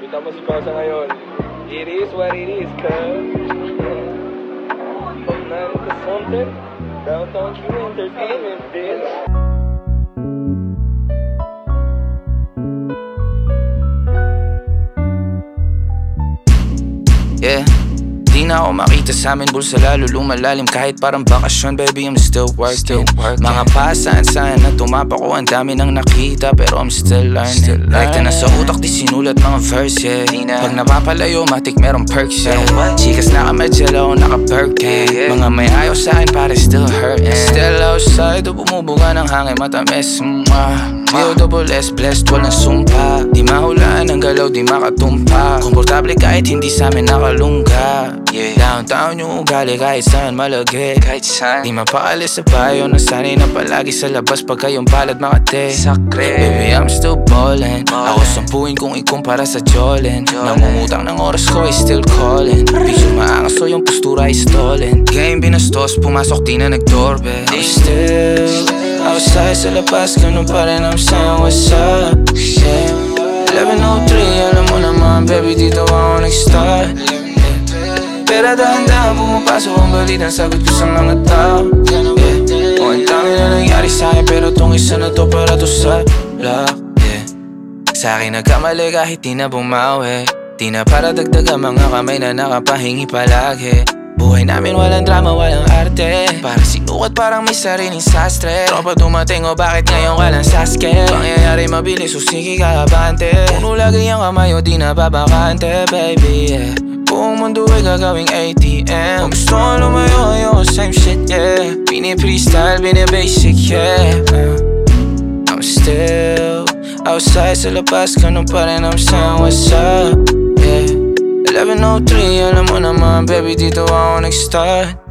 Kita mo si Pasa ngayon. It is what it is, cuz. From 9 to something, Downtown Q Entertainment, bitch. Yeah Di na ako makita sa amin bulsa lalo lumalalim. Kahit parang bakasyon baby I'm still working, Mga pasaan saan na tumapa ko Ang dami nang nakita pero I'm still learning. Like na nasa utak di sinulat mga verse yeah. Pag napapalayo matik merong perks yeah. Chikas nakamedyal ako naka-Birkin Mga may ayaw sa akin pare still hurting Still outside o bumubuga ng hangin matamis mm, ah. Bio double S blessed walang sumpa. Di mahulaan ang galaw di makatumpa. Komportable kahit hindi sa amin nakalungga yeah. Downtown yung ugali kahit saan malagi Kahit saan. Di mapaalis sa bayo Nasanay na palagi sa labas Pag kayong palad makate Sakre. Baby I'm still ballin' Ako sampuin kung ikumpara sa Jolin. Nangungutang ng oras ko is still calling Picture maangas so yung postura is stolen. Game binastos Pumasok di na nag-doorbell I'm still Outside sa labas Ganun pa rin I'm saying what's up Yeah. 11.03 Alam mo naman baby dito ako nag-start dahan-dahan pumapasok ang balita Sagot ko sa mga tao. Yeah. O ang dami na nangyari sa'kin Pero tong isa na to para to sa luck yeah. Sa akin nagkamali kahit di na bumawi. Di na para dagdag mga kamay na nakapahingi palagi. Buhay namin walang drama, walang arte. Para sinukat parang may sariling sastre. Tropa dumating o bakit ngayon ka lang saske Pangyayari mabilis o sige ka abante. Puno lagi ang kamay o di na babakante baby yeah. Mundo ay gagawing ATM Kung gusto ko lumayo ayoko same shit yeah. Pini-freestyle, bini-basic yeah. Uh. I'm still outside sa labas Ganun pa rin I'm saying what's up Yeah. 11.03 Alam mo naman baby dito ako nag-start